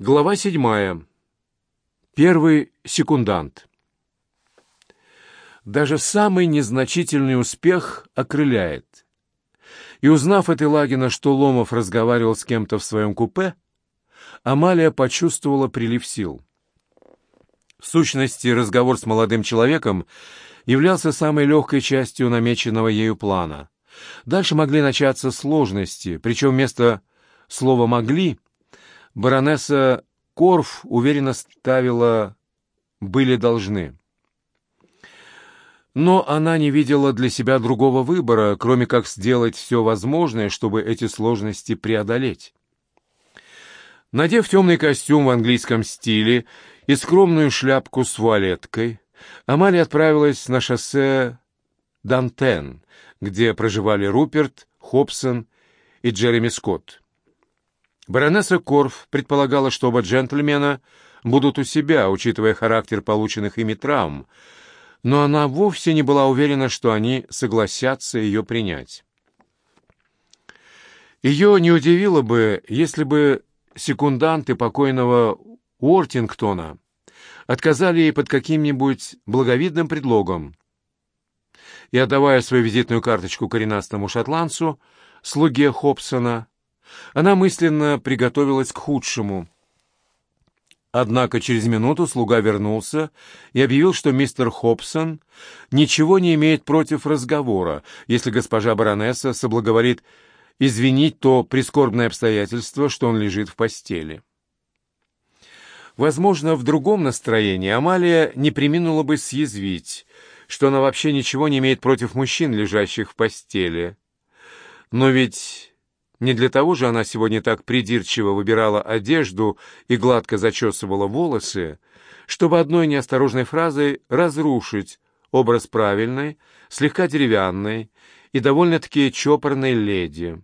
Глава седьмая. Первый секундант. Даже самый незначительный успех окрыляет. И узнав от Илагина, что Ломов разговаривал с кем-то в своем купе, Амалия почувствовала прилив сил. В сущности, разговор с молодым человеком являлся самой легкой частью намеченного ею плана. Дальше могли начаться сложности, причем вместо слова «могли» баронесса Корф уверенно ставила «были должны». Но она не видела для себя другого выбора, кроме как сделать все возможное, чтобы эти сложности преодолеть. Надев темный костюм в английском стиле и скромную шляпку с вуалеткой, Амалия отправилась на шоссе Дантен, где проживали Руперт, Хобсон и Джереми Скотт. Баронесса Корф предполагала, что оба джентльмена будут у себя, учитывая характер полученных ими травм, но она вовсе не была уверена, что они согласятся ее принять. Ее не удивило бы, если бы секунданты покойного Уортингтона отказали ей под каким-нибудь благовидным предлогом. И, отдавая свою визитную карточку коренастому шотландцу, слуге Хобсона, она мысленно приготовилась к худшему. Однако через минуту слуга вернулся и объявил, что мистер Хобсон ничего не имеет против разговора, если госпожа баронесса соблаговорит извинить то прискорбное обстоятельство, что он лежит в постели. Возможно, в другом настроении Амалия не приминула бы съязвить, что она вообще ничего не имеет против мужчин, лежащих в постели. Но ведь не для того же она сегодня так придирчиво выбирала одежду и гладко зачесывала волосы, чтобы одной неосторожной фразой разрушить образ правильной, слегка деревянной и довольно-таки чопорной леди.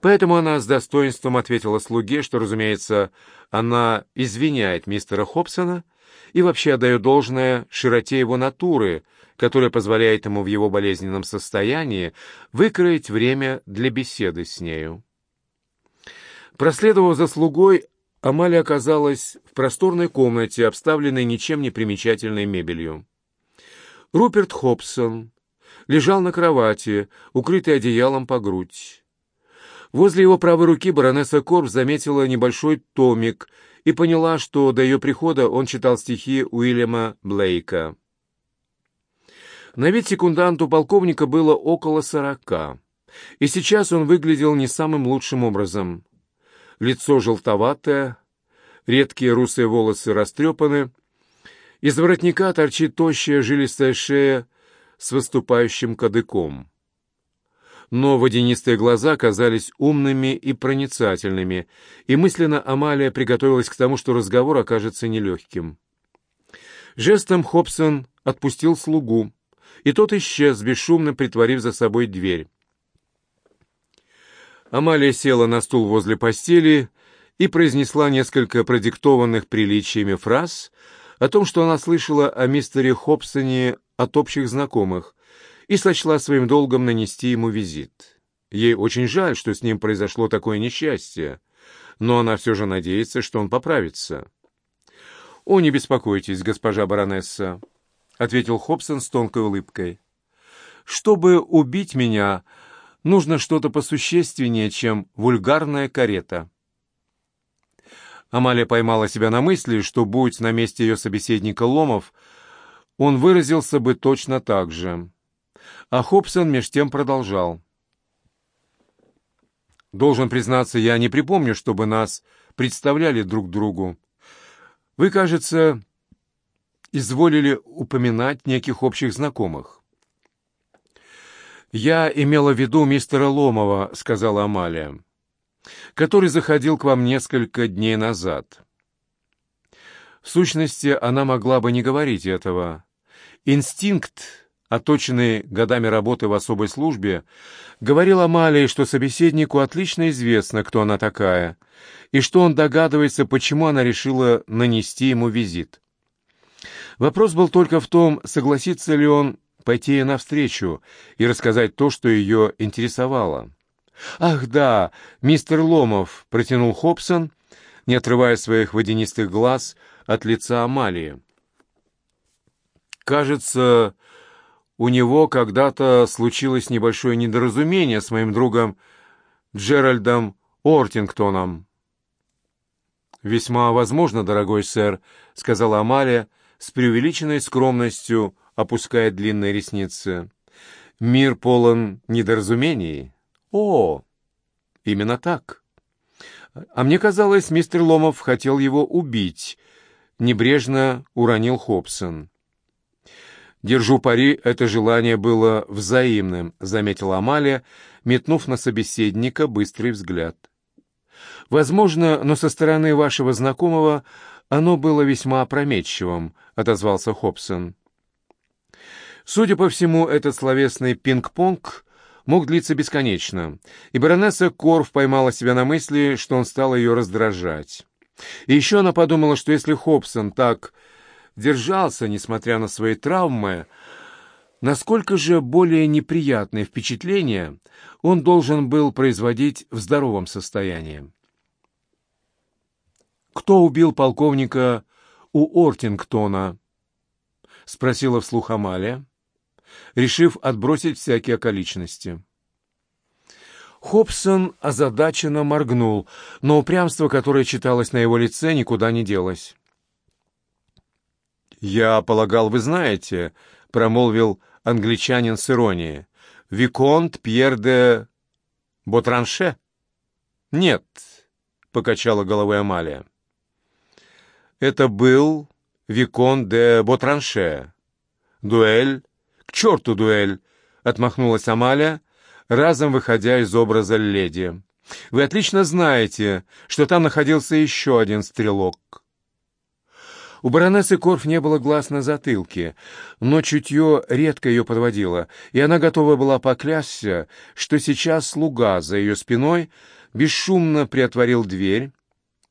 Поэтому она с достоинством ответила слуге, что, разумеется, она извиняет мистера Хобсона и вообще отдает должное широте его натуры, которая позволяет ему в его болезненном состоянии выкроить время для беседы с нею. Проследовав за слугой, Амалия оказалась в просторной комнате, обставленной ничем не примечательной мебелью. Руперт Хобсон лежал на кровати, укрытый одеялом по грудь. Возле его правой руки баронесса Корб заметила небольшой томик и поняла, что до ее прихода он читал стихи Уильяма Блейка. На вид секунданту полковника было около сорока, и сейчас он выглядел не самым лучшим образом. Лицо желтоватое, редкие русые волосы растрепаны, из воротника торчит тощая жилистая шея с выступающим кадыком. Но водянистые глаза казались умными и проницательными, и мысленно Амалия приготовилась к тому, что разговор окажется нелегким. Жестом Хобсон отпустил слугу, и тот исчез, бесшумно притворив за собой дверь. Амалия села на стул возле постели и произнесла несколько продиктованных приличиями фраз о том, что она слышала о мистере Хобсоне от общих знакомых, и сочла своим долгом нанести ему визит. Ей очень жаль, что с ним произошло такое несчастье, но она все же надеется, что он поправится. «О, не беспокойтесь, госпожа баронесса», — ответил Хобсон с тонкой улыбкой. «Чтобы убить меня, нужно что-то посущественнее, чем вульгарная карета». Амалия поймала себя на мысли, что, будь на месте ее собеседника Ломов, он выразился бы точно так же. А Хобсон меж тем продолжал. «Должен признаться, я не припомню, чтобы нас представляли друг другу. Вы, кажется, изволили упоминать неких общих знакомых. «Я имела в виду мистера Ломова», — сказала Амалия, «который заходил к вам несколько дней назад». В сущности, она могла бы не говорить этого. Инстинкт, оточенный годами работы в особой службе, говорил Амалии, что собеседнику отлично известно, кто она такая, и что он догадывается, почему она решила нанести ему визит. Вопрос был только в том, согласится ли он пойти ей навстречу и рассказать то, что ее интересовало. «Ах, да, мистер Ломов», — протянул Хобсон, не отрывая своих водянистых глаз от лица Амалии. «Кажется, у него когда-то случилось небольшое недоразумение с моим другом Джеральдом Ортингтоном». «Весьма возможно, дорогой сэр», — сказала Амалия с преувеличенной скромностью, опуская длинные ресницы. «Мир полон недоразумений». «О, именно так». «А мне казалось, мистер Ломов хотел его убить», — небрежно уронил Хобсон. «Держу пари, это желание было взаимным», — заметила Амалия, метнув на собеседника быстрый взгляд. «Возможно, но со стороны вашего знакомого оно было весьма опрометчивым», — отозвался Хобсон. Судя по всему, этот словесный пинг-понг мог длиться бесконечно, и баронесса Корф поймала себя на мысли, что он стал ее раздражать. И еще она подумала, что если Хобсон так держался, несмотря на свои травмы, насколько же более неприятные впечатления он должен был производить в здоровом состоянии. «Кто убил полковника у Ортингтона?» — спросила вслух Амалия, решив отбросить всякие околичности. Хобсон озадаченно моргнул, но упрямство, которое читалось на его лице, никуда не делось. «Я полагал, вы знаете», — промолвил англичанин с иронией. «Виконт Пьер де Ботранше?» «Нет», — покачала головой Амалия. «Это был Виконт де Ботранше. Дуэль? К черту дуэль!» — отмахнулась Амалия, разом выходя из образа леди. «Вы отлично знаете, что там находился еще один стрелок». У баронессы Корф не было глаз на затылке, но чутье редко ее подводило, и она готова была поклясться, что сейчас слуга за ее спиной бесшумно приотворил дверь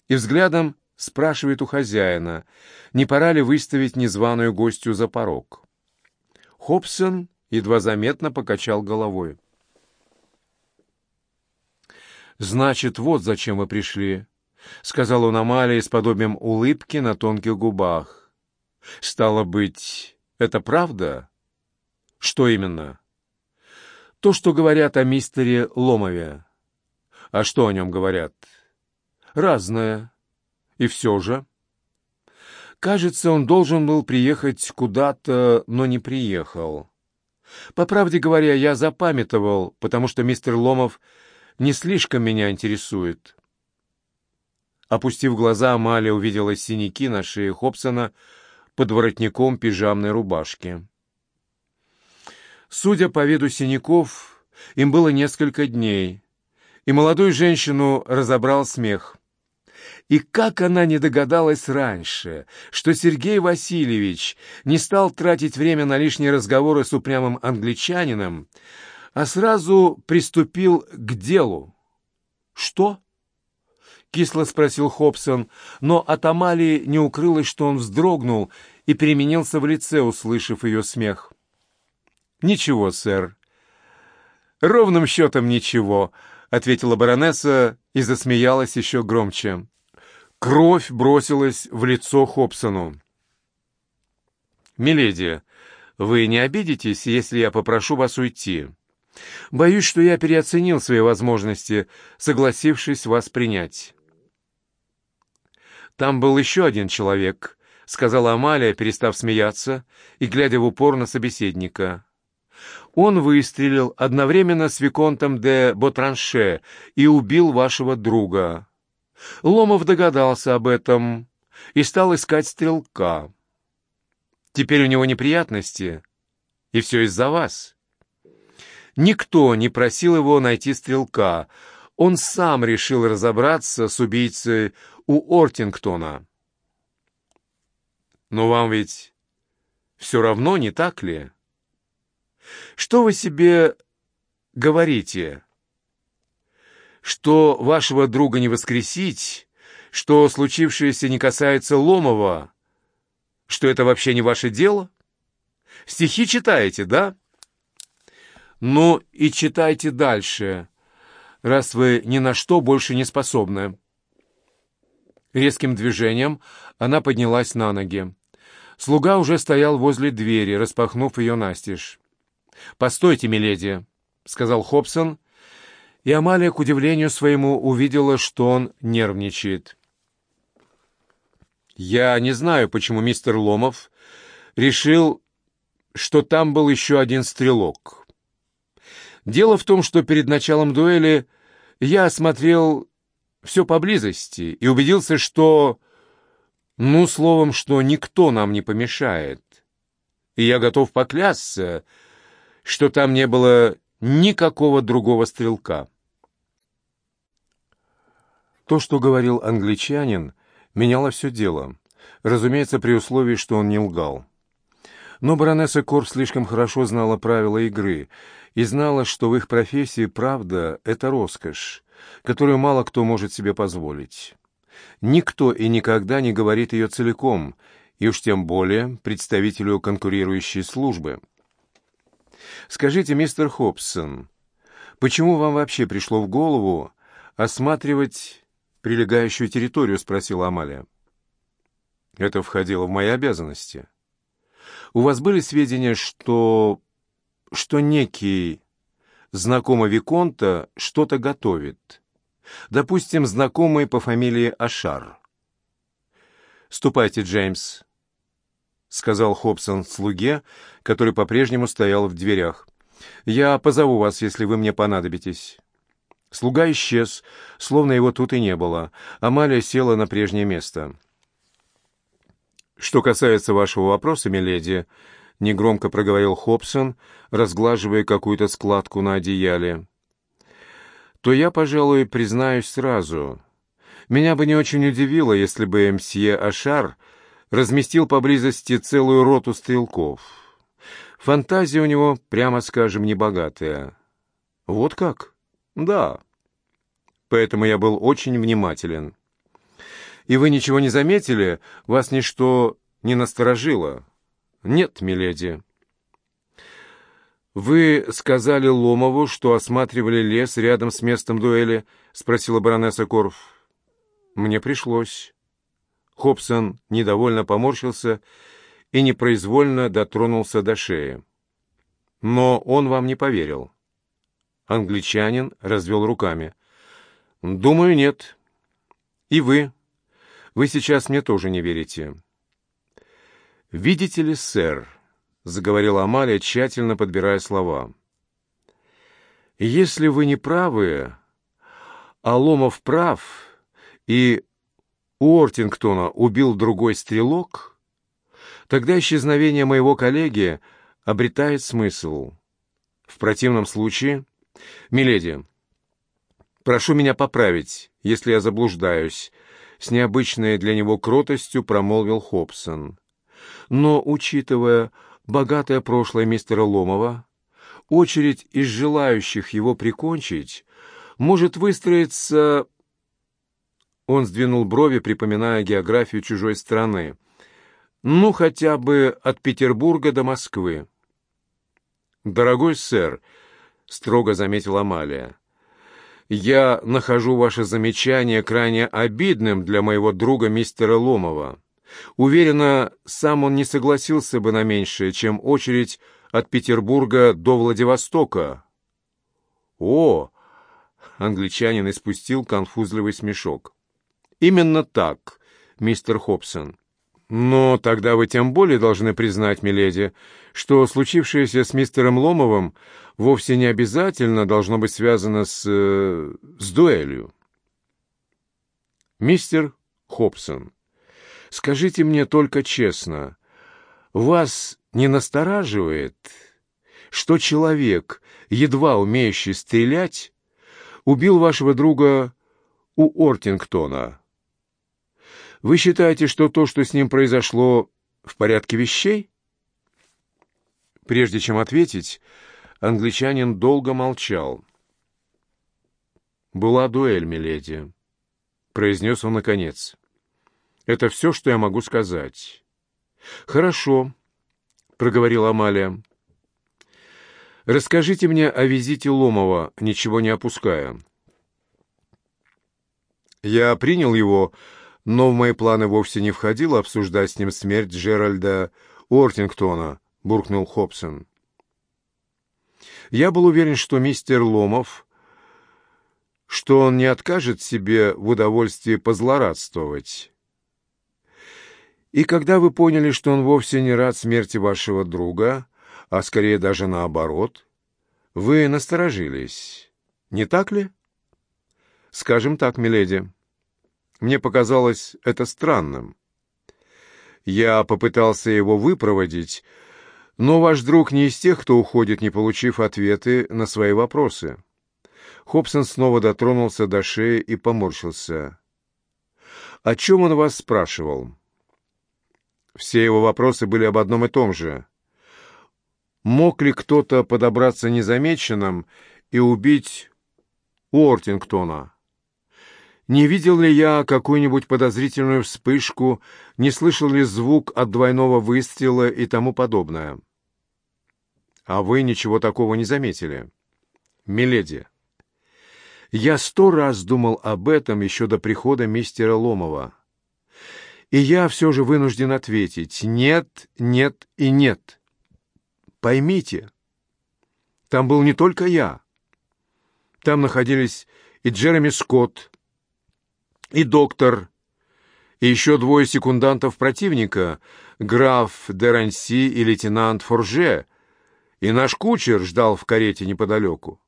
и взглядом спрашивает у хозяина, не пора ли выставить незваную гостью за порог. Хобсон едва заметно покачал головой. «Значит, вот зачем вы пришли», — сказал он Амалии с подобием улыбки на тонких губах. «Стало быть, это правда?» «Что именно?» «То, что говорят о мистере Ломове». «А что о нем говорят?» «Разное. И все же...» «Кажется, он должен был приехать куда-то, но не приехал. По правде говоря, я запамятовал, потому что мистер Ломов не слишком меня интересует». Опустив глаза, Амалия увидела синяки на шее Хобсона под воротником пижамной рубашки. Судя по виду синяков, им было несколько дней, и молодую женщину разобрал смех. И как она не догадалась раньше, что Сергей Васильевич не стал тратить время на лишние разговоры с упрямым англичанином, а сразу приступил к делу. «Что?» — кисло спросил Хобсон, но от Амалии не укрылось, что он вздрогнул и переменился в лице, услышав ее смех. «Ничего, сэр». «Ровным счетом ничего», — ответила баронесса и засмеялась еще громче. Кровь бросилась в лицо Хобсону. «Миледи, вы не обидитесь, если я попрошу вас уйти?» Боюсь, что я переоценил свои возможности, согласившись вас принять. «Там был еще один человек», — сказала Амалия, перестав смеяться и глядя в упор на собеседника. «Он выстрелил одновременно с Виконтом де Ботранше и убил вашего друга. Ломов догадался об этом и стал искать стрелка. Теперь у него неприятности, и все из-за вас». Никто не просил его найти стрелка. Он сам решил разобраться с убийцей у Ортингтона. Но вам ведь все равно, не так ли? Что вы себе говорите? Что вашего друга не воскресить, что случившееся не касается Ломова, что это вообще не ваше дело? Стихи читаете, да? Ну и читайте дальше, раз вы ни на что больше не способны. Резким движением она поднялась на ноги. Слуга уже стоял возле двери, распахнув ее настежь. «Постойте, миледи», — сказал Хобсон, и Амалия, к удивлению своему, увидела, что он нервничает. «Я не знаю, почему мистер Ломов решил, что там был еще один стрелок. Дело в том, что перед началом дуэли я осмотрел все поблизости и убедился, что... Ну, словом, что никто нам не помешает. И я готов поклясться, что там не было никакого другого стрелка. То, что говорил англичанин, меняло все дело. Разумеется, при условии, что он не лгал. Но баронесса Корп слишком хорошо знала правила игры и знала, что в их профессии правда — это роскошь, которую мало кто может себе позволить. Никто и никогда не говорит ее целиком, и уж тем более представителю конкурирующей службы. «Скажите, мистер Хобсон, почему вам вообще пришло в голову осматривать прилегающую территорию?» — спросила Амалия. «Это входило в мои обязанности. У вас были сведения, что... что некий знакомый Виконта что-то готовит. Допустим, знакомый по фамилии Ашар. «Ступайте, Джеймс», — сказал Хобсон слуге, который по-прежнему стоял в дверях. «Я позову вас, если вы мне понадобитесь». Слуга исчез, словно его тут и не было. Амалия села на прежнее место. «Что касается вашего вопроса, миледи», негромко проговорил Хобсон, разглаживая какую-то складку на одеяле, то я, пожалуй, признаюсь сразу. Меня бы не очень удивило, если бы мсье Ашар разместил поблизости целую роту стрелков. Фантазия у него, прямо скажем, небогатая. Вот как? Да. Поэтому я был очень внимателен. И вы ничего не заметили? Вас ничто не насторожило? «Нет, миледи». «Вы сказали Ломову, что осматривали лес рядом с местом дуэли?» — спросила баронесса Корф. «Мне пришлось». Хобсон недовольно поморщился и непроизвольно дотронулся до шеи. «Но он вам не поверил». Англичанин развел руками. «Думаю, нет. И вы. Вы сейчас мне тоже не верите». «Видите ли, сэр», — заговорила Амалия, тщательно подбирая слова, — «если вы не правы, а Ломов прав, и Уортингтона убил другой стрелок, тогда исчезновение моего коллеги обретает смысл. В противном случае, миледи, прошу меня поправить, если я заблуждаюсь», — с необычной для него кротостью промолвил Хобсон. Но, учитывая богатое прошлое мистера Ломова, очередь из желающих его прикончить может выстроиться... Он сдвинул брови, припоминая географию чужой страны. Ну, хотя бы от Петербурга до Москвы. «Дорогой сэр», — строго заметила Амалия, — «я нахожу ваше замечание крайне обидным для моего друга мистера Ломова. Уверена, сам он не согласился бы на меньшее, чем очередь от Петербурга до Владивостока. О! Англичанин испустил конфузливый смешок. Именно так, мистер Хобсон. Но тогда вы тем более должны признать, миледи, что случившееся с мистером Ломовым вовсе не обязательно должно быть связано с... Э, с дуэлью. Мистер Хобсон. Скажите мне только честно, вас не настораживает, что человек, едва умеющий стрелять, убил вашего друга у Ортингтона? Вы считаете, что то, что с ним произошло, в порядке вещей? Прежде чем ответить, англичанин долго молчал. «Была дуэль, миледи», — произнес он наконец. Это все, что я могу сказать. Хорошо, проговорила Амалия. Расскажите мне о визите Ломова, ничего не опуская. Я принял его Но в мои планы вовсе не входило обсуждать с ним смерть Джеральда Уортингтона, буркнул Хобсон. Я был уверен, что мистер Ломов, что он не откажет себе в удовольствии позлорадствовать. И когда вы поняли, что он вовсе не рад смерти вашего друга, а скорее даже наоборот, вы насторожились, не так ли? Скажем так, миледи. Мне показалось это странным. Я попытался его выпроводить, но ваш друг не из тех, кто уходит, не получив ответы на свои вопросы. Хобсон снова дотронулся до шеи и поморщился. «О чем он вас спрашивал?» Все его вопросы были об одном и том же. Мог ли кто-то подобраться незамеченным и убить Уортингтона? Не видел ли я какую-нибудь подозрительную вспышку, не слышал ли звук от двойного выстрела и тому подобное? А вы ничего такого не заметили? Миледи, я сто раз думал об этом еще до прихода мистера Ломова. И я все же вынужден ответить «нет, нет и нет». Поймите, там был не только я. Там находились и Джереми Скотт, и доктор, и еще двое секундантов противника, граф Деранси и лейтенант Форже, и наш кучер ждал в карете неподалеку.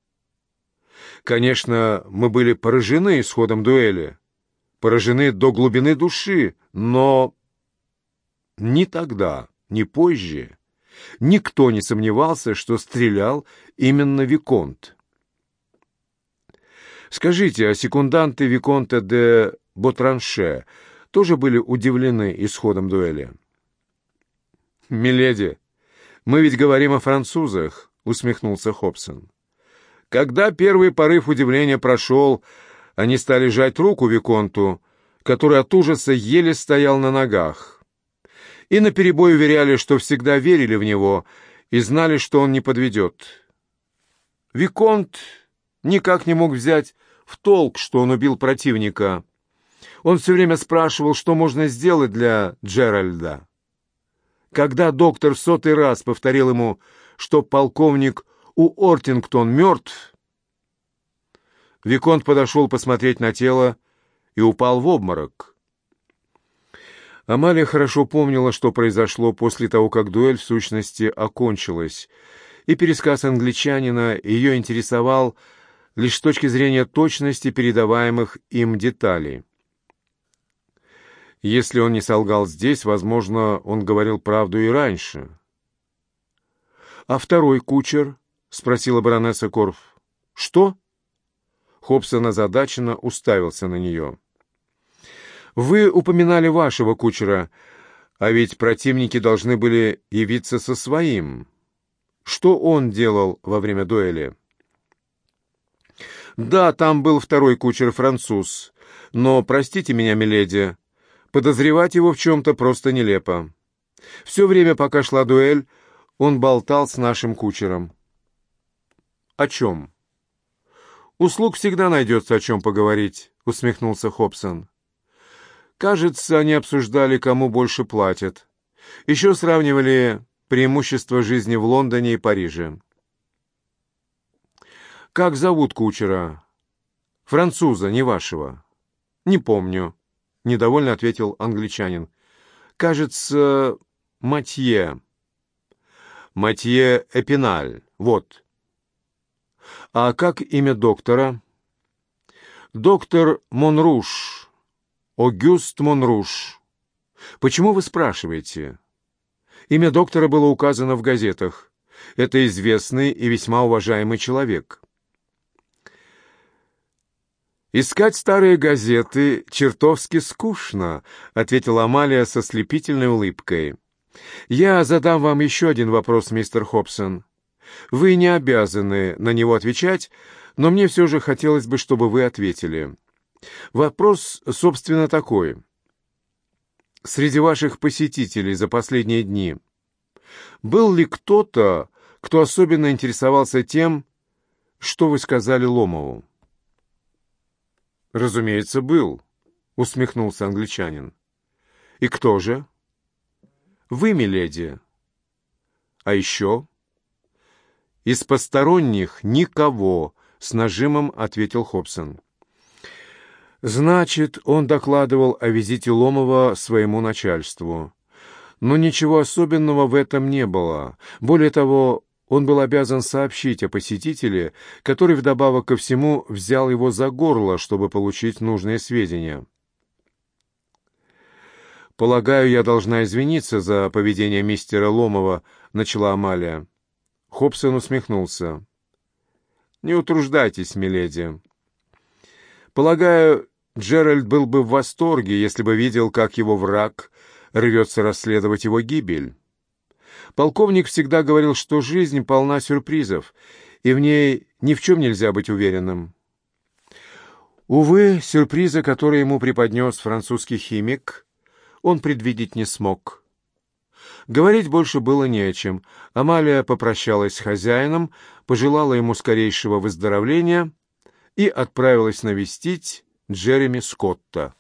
Конечно, мы были поражены исходом дуэли, поражены до глубины души, но ни тогда, ни позже никто не сомневался, что стрелял именно Виконт. Скажите, а секунданты Виконта де Ботранше тоже были удивлены исходом дуэли? «Миледи, мы ведь говорим о французах», — усмехнулся Хобсон. Когда первый порыв удивления прошел, они стали жать руку Виконту, который от ужаса еле стоял на ногах. И наперебой уверяли, что всегда верили в него и знали, что он не подведет. Виконт никак не мог взять в толк, что он убил противника. Он все время спрашивал, что можно сделать для Джеральда. Когда доктор в сотый раз повторил ему, что полковник у Ортингтон мертв, Виконт подошел посмотреть на тело и упал в обморок. Амалия хорошо помнила, что произошло после того, как дуэль в сущности окончилась, и пересказ англичанина ее интересовал лишь с точки зрения точности передаваемых им деталей. Если он не солгал здесь, возможно, он говорил правду и раньше. «А второй кучер?» — спросила баронесса Корф. «Что?» Хобсон озадаченно уставился на нее. «Вы упоминали вашего кучера, а ведь противники должны были явиться со своим. Что он делал во время дуэли?» Да, там был второй кучер-француз. Но, простите меня, миледи, подозревать его в чем-то просто нелепо. Все время, пока шла дуэль, он болтал с нашим кучером. «О чем?» «Услуг всегда найдется, о чем поговорить», — усмехнулся Хобсон. «Кажется, они обсуждали, кому больше платят. Еще сравнивали преимущества жизни в Лондоне и Париже. «Как зовут кучера?» «Француза, не вашего». «Не помню», — недовольно ответил англичанин. «Кажется, Матье». «Матье Эпиналь, вот». «А как имя доктора?» «Доктор Монруш. Огюст Монруш. Почему вы спрашиваете?» Имя доктора было указано в газетах. Это известный и весьма уважаемый человек. «Искать старые газеты чертовски скучно», — ответила Амалия со слепительной улыбкой. «Я задам вам еще один вопрос, мистер Хобсон. Вы не обязаны на него отвечать, но мне все же хотелось бы, чтобы вы ответили. Вопрос, собственно, такой. Среди ваших посетителей за последние дни был ли кто-то, кто особенно интересовался тем, что вы сказали Ломову?» «Разумеется, был. — усмехнулся англичанин. «И кто же?» «Вы, миледи». «А еще?» «Из посторонних никого», — с нажимом ответил Хобсон. Значит, он докладывал о визите Ломова своему начальству. Но ничего особенного в этом не было. Более того, он был обязан сообщить о посетителе, который вдобавок ко всему взял его за горло, чтобы получить нужные сведения. «Полагаю, я должна извиниться за поведение мистера Ломова», — начала Амалия. Хобсон усмехнулся. «Не утруждайтесь, миледи. Полагаю, Джеральд был бы в восторге, если бы видел, как его враг рвется расследовать его гибель. Полковник всегда говорил, что жизнь полна сюрпризов, и в ней ни в чем нельзя быть уверенным. Увы, сюрприза, который ему преподнес французский химик, он предвидеть не смог. Говорить больше было не о чем. Амалия попрощалась с хозяином, пожелала ему скорейшего выздоровления и отправилась навестить Джереми Скотта.